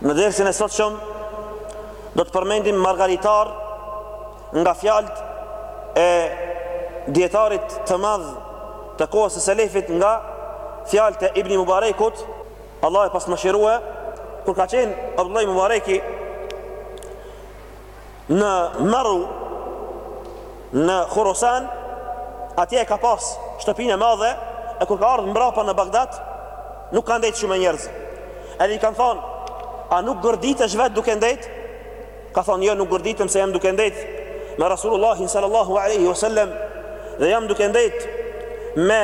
Në dersin e sotshëm do të përmendim margaritar nga fjalët e dijetarit të madh të kohës së selefit nga fjalët e Ibni Mubarekut, Allah e pastë mëshirue, kur ka qenë Abdullah Mubareki në Meru në Khurasan atje e ka pas shtëpinë e madhe e kur ka ardhur mbrapa në Bagdad nuk ka ndejt shumë me njerëz edhe i kanë thonë a nuk gërditesh vetë duke ndejt ka thonë jo nuk gërditem se jam duke ndejt me Rasulullahin sallallahu aleyhi wasallam dhe jam duke ndejt me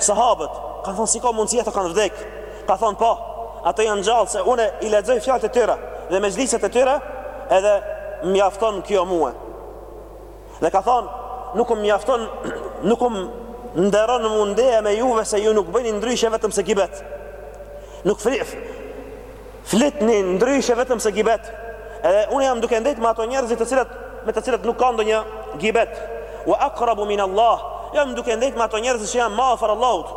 sahabët kanë thonë si ka mundësi ato kanë vdek Ka thonë po, ato janë gjallë se une i lexoj fjalët e tyre dhe mexhliset e tyre edhe mjafton kjo mue. Dhe ka thonë, nuk më mjafton, nuk më nderon mu ndeja me juve se ju nuk bëni ndryshe vetëm se gibet. Nuk frif, flitni ndryshe vetëm se gibet. Edhe unë jam duke ndejt me ato njerëzit të cilët, me të cilët nuk ka ndonjë gibet. Wa akrabu min Allah, jam duke ndejt me ato njerëzit që janë ma afër Allahut.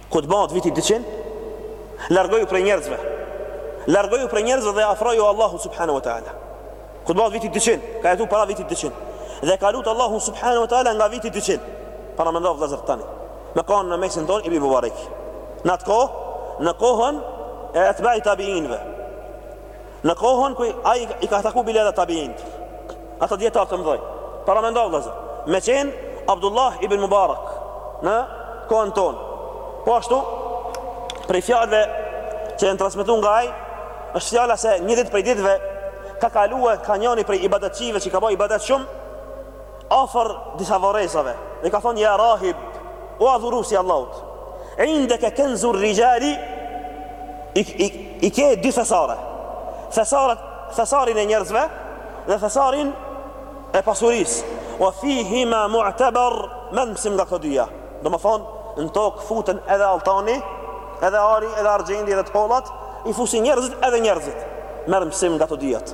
Kur të bëhet viti dyqind, largoju prej njerëzve. Largoju prej njerëzve dhe afroju Allahut subhanahu wa taala. Kur të bëhet viti dyqind, ka jetu para vitit dyqind. Dhe ka lutë Allahun subhanahu wa taala nga viti dyqind. Paramendo vëllazër tani. Me kanë në mesin tonë Ibn Mubarak. Në atë kohë, në kohën e atba'i tabiinëve. Në kohën ku ai i ka taku bile edhe tabiin, ata dijetarë të mdhoj, paramendo vëllazër me qenë Abdullah ibn Mubarak, në kohën tonë, po ashtu, prej fjalëve që janë transmetu nga ai, është fjala se një ditë prej ditëve, ka kaluar ka njëri prej ibadetçive që ka ba ibadet shumë afër disa varrezave dhe i ka thënë ja rahib o adhurues i Allahut indeke kenzu rrixhali i, i, i ke dy thesare thesarin e njerëzve dhe thesarin e pasurisë wa fihima mu'tabar merr mësim nga këto dyja domethonë në tokë futen edhe alltani edhe ari edhe argjendi edhe të hollat i fusin njerëzit edhe njerëzit merr mësim nga të dyjat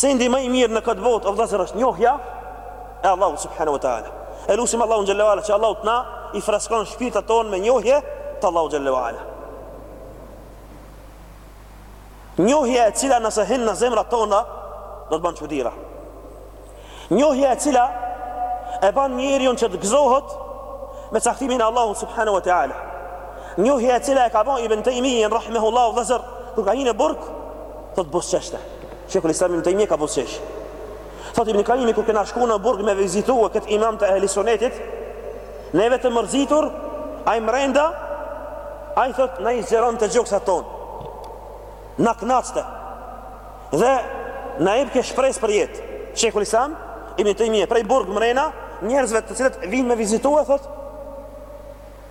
Sendi më i mirë në këtë botë, o vëllazër, është njohja e Allahut subhanahu wa taala. E lusim Allahun xhel-le ue ala që Allahu të na i freskon shpirtat tonë me njohje të Allahut xhel-le ue ala. Njohja e cila nëse hin në zemrat tona do të ban çudira. Njohja e cila e ban njeriun që të gëzohet me caktimin e Allahut subhanahu wa taala. Njohja e cila e ka ba Ibn Tejmijen rahimahullahu vëllazër, kur ka hi në burg, do të buzëqeshte. Shejhul Islam Ibn Taymija ka buzëqesh. Thotë Ibn Kajimi kur kena shku në burg me vizitua këtë imam të ehli sunetit, neve të mërzitur, ai mrenda, ai thotë na i zgjeronte gjoksat tonë. Na kënaqte. Dhe na jepke shpresë për jetë. Shejhul Islam Ibn Taymija prej burg mrena, njerëzve të cilët vinë me vizitua thotë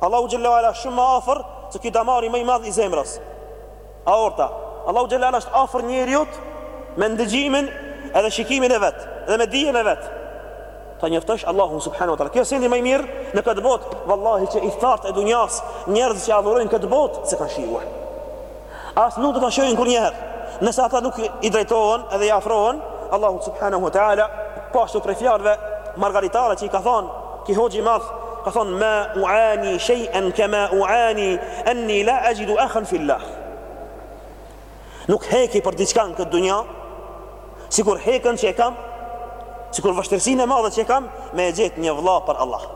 Allahu xhalla u ala është shumë më afër se ky damari më i madh i zemrës, aorta. Allahu xhalla u ala është afër njeriut me ndëgjimin edhe shikimin e vet dhe me dijen e vet. Ta njoftosh Allahun subhanahu wa taala. Kjo sendi më i mirë në këtë botë, vallahi që ithtarët e dunjas, njerëz që adhurojnë këtë botë s'e kanë shijuar. As nuk do ta shohin kurrnjëherë, nëse ata nuk i drejtohen dhe i afrohen Allahut subhanahu wa taala, po ashtu prej fjalëve margaritare që i ka thonë ky hoxhë i madh, ka thonë ma uani shay'an kama uani anni la ajidu akhan fillah. Nuk heki për diçka në këtë dunja, sikur hekën që e kam, sikur vështirësinë e madhe që e kam me e gjetë një vëlla për Allah.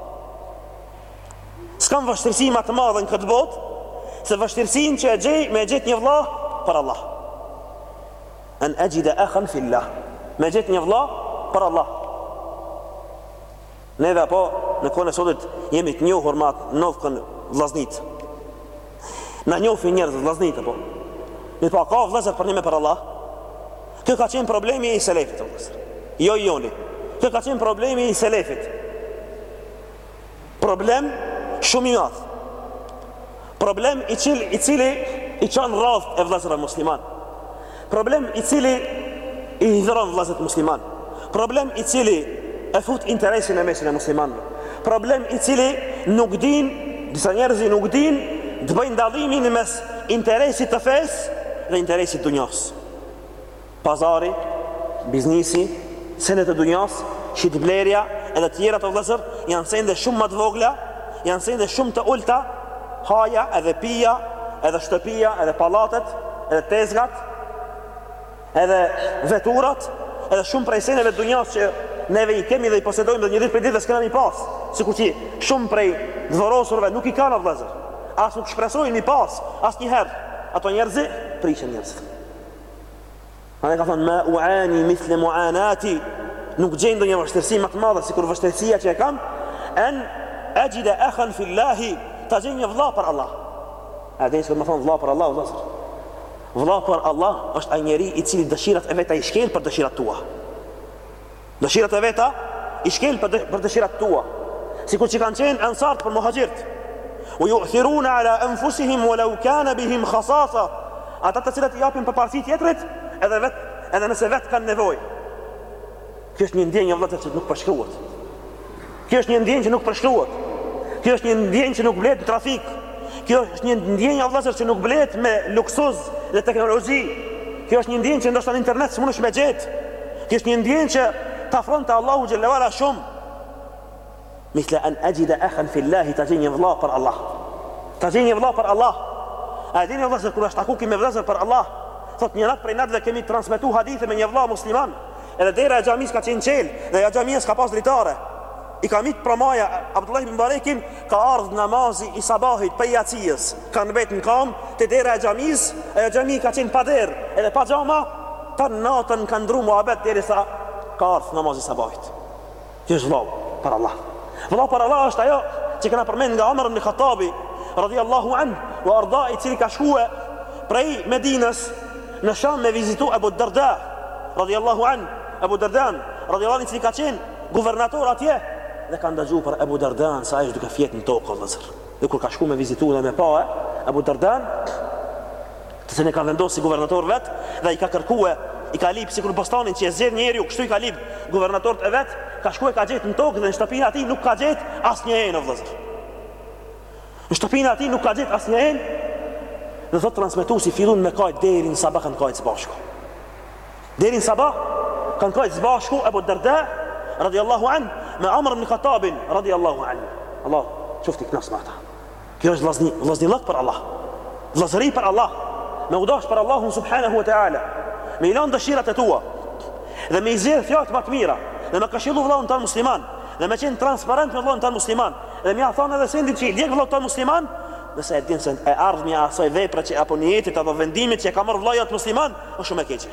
S'kam vështirësi më të madhe në këtë botë se vështirësinë që e gjej me gjet një vëlla për Allah. An ajida akhan fi Allah. Me gjet një vëlla për Allah. Neve po në kohën e sotit jemi të njohur me atë nofkën vllaznit. Na njohin njerëzit vllaznit apo. Ne pak ka vëllazër për një me për Allah. Kjo ka qenë problemi i selefit, jo i joni. Kjo ka qenë problemi i selefit. Problem shumë i madh. Problem i cili i cili i çan radhët e vëllezërve musliman. Problem i cili i hidhron vëllezërit musliman. Problem i cili e fut interesin në mesin e muslimanëve. Problem i cili nuk din, disa njerëz nuk din të bëjnë dallimin mes interesit të fesë dhe interesit të dunjas. Pazari, biznisi, sendet e dunjasë, shitblerja e të tjera o vëllezër janë sende shumë më të vogla, janë sende shumë të ulëta, haja edhe pija, edhe shtëpia, edhe pallatet, edhe tezgat, edhe veturat, edhe shumë prej seneve të dunjasë që neve i kemi dhe i posedojmë dhe një ditë prej ditëve s'kena m'i pas, sikur që shumë prej të varrosurve nuk i kanë o vëllezër, as nuk shpresojnë m'i pas, asnjëherë, ato njerëzi, prishen njerëzit. Andaj ka thënë, ma uani mithle muanati, nuk gjej ndonjë vështirësi më të madhe, sikur vështirësia që e kam, en exhide ekhan fillahi, ta gjej një vlla për Allah. A e dini se ç'do me thonë vlla për Allah, vllazër. Vlla për Allah është ai njeri i cili dëshirat e veta i shkel për dëshirat tua. Dëshirat e veta i shkel për, dë, për dëshirat tua, sikur që kanë qenë ensarët për muhaxhirët. Ue juthiruna ala enfusihim wa lau kana bihim khasasa. Ata të cilët i japin përparësi tjetrit, edhe, vet, edhe nëse vetë kanë nevojë. Kjo është një ndjenjë vëllëzër që nuk përshkruhet. Kjo është një ndjenjë që nuk përshkruhet. Kjo është një ndjenjë që nuk blehet në trafik. Kjo është një ndjenjë o vllazër që nuk blehet me luksuz dhe teknologji. Kjo është një ndjenjë që ndoshta në internet s'mundesh me gjet. Kjo është një ndjenjë që t'afron te Allahu xhele ue ala shumë. Mithla an ajida akhan fi Allah, ta gjej një vëlla për Allah. Ta gjej një vëlla për Allah. A e dini vëllazër kur ashtu ku kemi vëllazër për Allah? Thot një nat prej netëve kemi transmetuar hadithe me një vëlla musliman. Edhe dera e xhamisë ka qenë çelë dhe ajo xhamia s'ka pas dritare. I ka myt promaja Abdullah ibn Mubarekin ka ardh namazi i sabahit prej jacijës, kan mbet në kam te dera e xhamisë, ajo xhami ka qenë pa derë edhe pa xhama, tan natën kan ndrru muhabet derisa ka ardh namazi i sabahit. Ky është vëllau për Allah. Vëlla për Allah është ajo që kena përmend nga Omer ibn Khattabi radhiyallahu anhu wa arda i cili ka shkuar prej Medinës në Sham me vizitu Abu Darda radhiyallahu anhu Abu Dardan radhiyallahu anhu i cili ka qenë guvernator atje dhe ka ndëgju për Abu Dardan se ai është duke fjet në tokë vëllazër. Dhe kur ka shkuar me vizitu dhe me pa Abu Dardan të cilin e ka vendosur si guvernator vet dhe i ka kërkuar i ka lip sikur bostanin që e zgjedh njeriu kështu i ka lip guvernatorët e vet ka shkuar e ka gjetë në tokë dhe në shtëpinë e tij nuk ka gjetë asnjë enë o vëllazër në shtëpinë e tij nuk ka gjetë asnjë enë dhe thot transmetuesi fillun me kajt deri në sabah kanë kajt së bashku deri në sabah kanë kajt së bashku Abu Darda radiallahu an me Omer ibn Khattabin radiallahu an Allah qoftë i kënaqur me ata Kjo është vllazni, vllaznillëk për Allah. Vllazëri për Allah, me u dashur për Allahun subhanahu wa taala, me i lënë dëshirat e tua dhe me i zgjedh fjalët më të mira, dhe me këshillu vëllaun tan musliman, dhe me qenë transparent me vëllaun tan musliman, dhe me ia thonë edhe sendin që i djeg vëllaut tan musliman, nëse e din se e ardhmja e asaj vepre që apo nijetit apo vendimit që e ka marrë vëllai jot musliman, është shumë e keqe.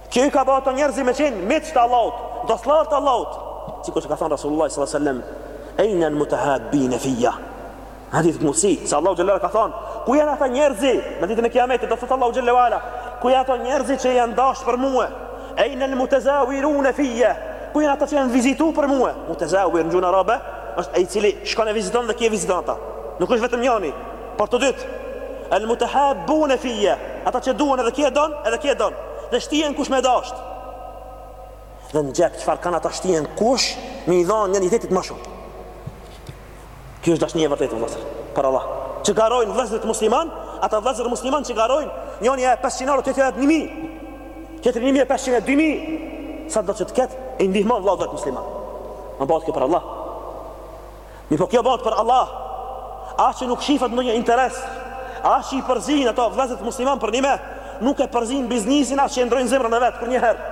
Kjo i ka ba ato njerëzi me qenë miq të Allahut, dostlarë të Allahut, sikur që ka thënë Rasulullah sallallahu alaihi wasallam, "Ejna al-mutahabbina fiyya." Hadith Qudsi, se Allahu xhalla ue ala ka thënë, "Ku janë ata njerëzi në ditën e Kiametit?" Do thotë Allahu xhalla ue ala, "Ku janë ata njerëzi që janë dashur për mua?" Ejna al-mutazawiruna fiyya. Ku janë ata që janë vizitu për mua? Mutazawir në gjuhën arabe është ai i cili shkon e viziton dhe ky e viziton ata. Nuk është vetëm njëri, Por të dytë, El mutahabbune fiyya, ata që duhen edhe ky e don, edhe ky e don, dhe shtihen kush me e dashtë. Dhe në xhep çfarë kanë ata shtihen kush me i dhanë njëri tjetrit ma shumë. Kjo është dashnia e vërtetë vëllazër. Për Allah. Që garojnë vëllezërit musliman, ata vëllezër musliman që garojnë, njëri e 500 euro, tjetri e 1000. Tjetri 1500 e 2000. Sado që të ketë, i ndihmon vëllait vet musliman. Ama bëhet kjo për Allah. Mirëpo kjo bëhet për Allah, as që nuk shifet ndonjë interes, as që i përzihen ato vëllezërit musliman për nime, nuk e përzihen biznesin as që e ndrojnë zemrën e vet kurrnjëherë.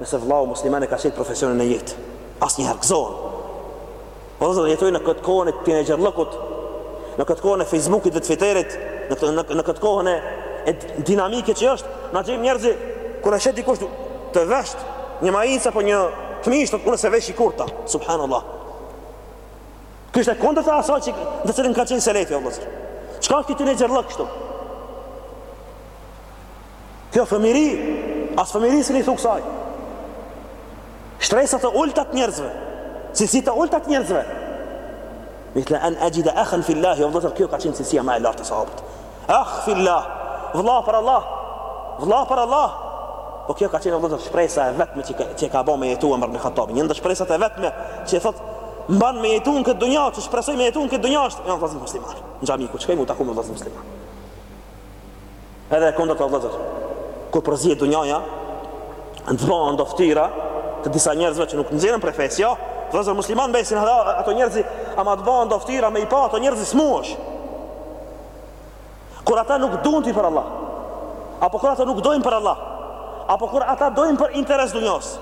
Nëse vëllau musliman e ka qenë profesionin e jetë, asnjëherë gëzohen. Po sot jetojmë në këtë kohën e tinejxherllëkut, në këtë kohën e Facebookit dhe të Twitterit, në këtë në, në këtë kohën e, e dinamike që është, na gjejmë njerëz kur e sheh dikush të vesht një maicë apo një këmishë, unë s'e veshi kurrë ata, subhanallahu. Kjo është e kundërta e asaj që në të cilën ka qenë selefi, o vëllezër. Çka është ky tinejxherllëk kështu? Kjo fëmiri, as fëmiri s'mun i thu kësaj. Shtresa të ulta të njerëzve. Cilësi të ulta të njerëzve. Mithla an ajida akhan fi Allah, o vëllezër kjo ka qenë cilësia ma e lartë e sahabëve. Akh fillah, vëlla për Allah, vëlla për Allah. Po kjo ka qenë vëllezër shpresa e vetme që, që ka bo me jetu Umer ibn Khattabin. Një ndër shpresat e vetme që thot, mban me jetu në këtë dunja, që shpresoj me jetu në këtë dunja është, janë vëllezër musliman. Në xhami, ku që kemi me u taku me vëllezër musliman. Edhe e kundërta vëllezër, kur përzihet dunjaja, në të bëhë ndoftira, të disa njerëzve që nuk i nxjerrim prej fesë, jo, vëllezër musliman mbesin ato njerëzi, ama të bëhë ndoftira me i pa ato njerëzi s'munesh. Kur ata nuk duan ty për Allah, apo kur ata nuk dojnë për Allah, apo kur ata dojnë për interes dunjos,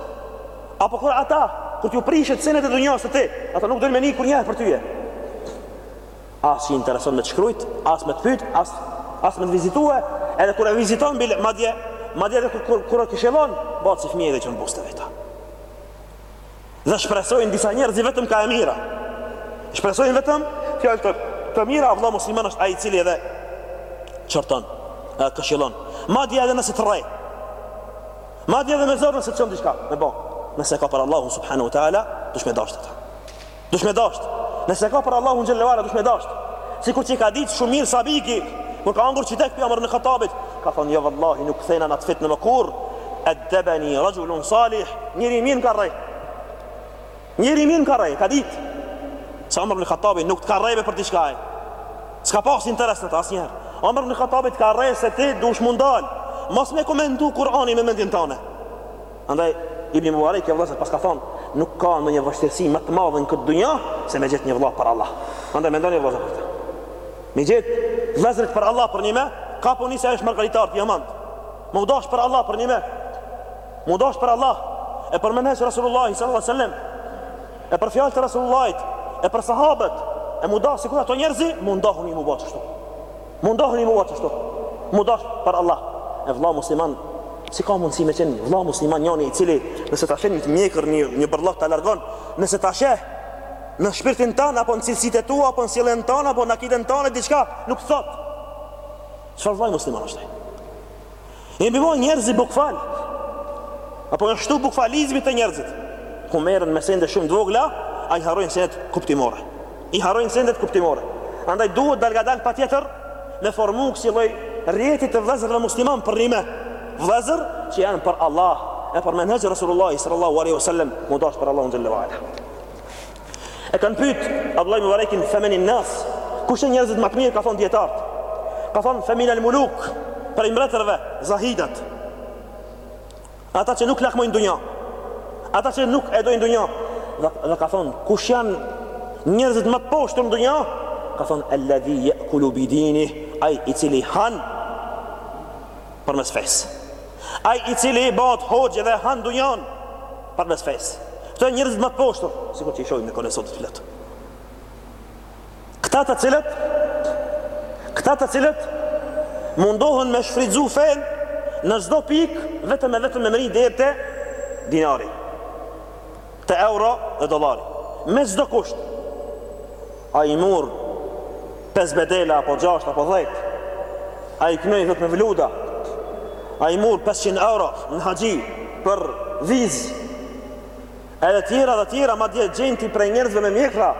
apo kur ata kur t'ju prishen senet e dunjos te ti, ata nuk dojnë me ni kurrnjëherë për ty. As që i intereson me të shkrujt, as me të pyt, as, as me të vizitue, edhe kur e viziton bile, madje, madje edhe kur, kur, kur e këshillon, bahet si fëmi edhe çon buzët e veta. Dhe shpresojnë disa njerëz vetëm kah e mira. Shpresojnë vetëm fjalë të të mira, vëlla musliman është ai i cili edhe t'qorton, t'këshillon. Madje edhe nëse të rreh. Madje edhe me zor nëse t'çon diçka, me bë. Nëse ka për Allahun subhanahu wa taala, dush me dashtë atë. Dush me dashtë. Nëse ka për Allahun xhelle ve ala dush me dashtë. Sikur që ka ditë shumë mirë Sabigi, kur ka hangër qytek prej Umer ibn Khatabit, ka thonë jo vallahi nuk kthena në atë fitne më kurr, Addabani rajulun salih, njeri i mirë më ka rrejt. Njeri i mirë më ka rrejt, ka ditë. Se Omer ibn Khattabi nuk të ka rrejt për diçka ai. S'ka pas interes në ta asnjëherë. Omer ibn Khattabi të ka rrejt se ti dush me u ndal. Mos me komentu Kur'anin me mendjen tënde. Andaj Ibn Mubarak e vëllazë paska thon, nuk ka ndonjë vështirësi më të madhe në këtë dynjë se me gjet një vëlla për Allah. Andaj mendoni vëllazë për këtë. Me gjet vëllazërit për Allah për njime, kuptoni se është margaritar, diamant. M'u dashtë për Allah për njime M'u dashtë për Allah E për menhexh Rasulullahi sallallahu sallam E për fjalë të Rasulullahit E për sahabët E m'u dashtë sikur ato njerëzi Mundohuni m'u ba ashtu Mundohuni m'u ba ashtu M'u dashtë për Allah E vla musliman Si ka mundësi me qenë vla musliman njani i cili Nëse ta sheh në mjekër një, një bërllok ta largon Nëse ta sheh në shpirtin tanë apo në cilësitë e tua apo në sjellën tanë apo në akiden tanë diçka nuk thot Çfarë vllai musliman është ai? Jemi bo njerëz bukfalë. Apo janë shtu bukfalizmi te njerëzit. Ku merren me sende shumë të vogla, a i harrojnë sendet kuptimore. I harrojnë sendet kuptimore. Andaj duhet dalngadal patjetër me formu kësi lloj rrjeti të vëllezërve musliman për njime. Vëllezër që janë për Allah, e për menhexh Rasulullah sallallahu alaihi wasallam, m'u dashtë për Allahun xhelle ue ala. E kanë pyet Abdullah Mubarekin femenin nas, kush janë njerëzit më të mirë ka thon dijetarët. Ka thon femin al muluk, prej mbretërve, zahidat. Ata që nuk lakmojnë dunja. Ata që nuk e dojnë dunja. Dhe, dhe ka thon kush janë njerëzit më të poshtër në dunja? Ka thon alladhi ya'kulu bidini, ai i cili han përmes fesë. Ai i cili bahet hoxhë dhe han dunjan përmes fesë. Këto janë njerëzit më të poshtër, sikur që i shohim në kohën e sotme flet. Këta të cilët këta të cilët mundohen me shfrytzu fenë në çdo pikë vetëm e vetëm me mri deri te dinari. Te euro dhe dollari. Me çdo kusht. Ai i murr pesë bedela apo gjashtë apo dhjetë. Ai kënoi thot me vluda. Ai i murr 500 euro në haxhi për vizë. Edhe tjera dhe tjera madje gjen ti prej njerëzve me mjekra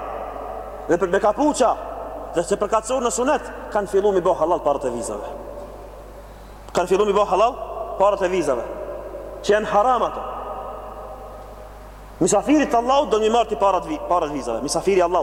dhe për me kapuqa dhe që përkasin në sunet kanë fillu me i bo halal paret e vizave Kanë fillu me i bo halal paret e vizave, që janë haram ato. Misafirit të Allahut don me i marrë ti paret, paret vizave. Misafiri Allah,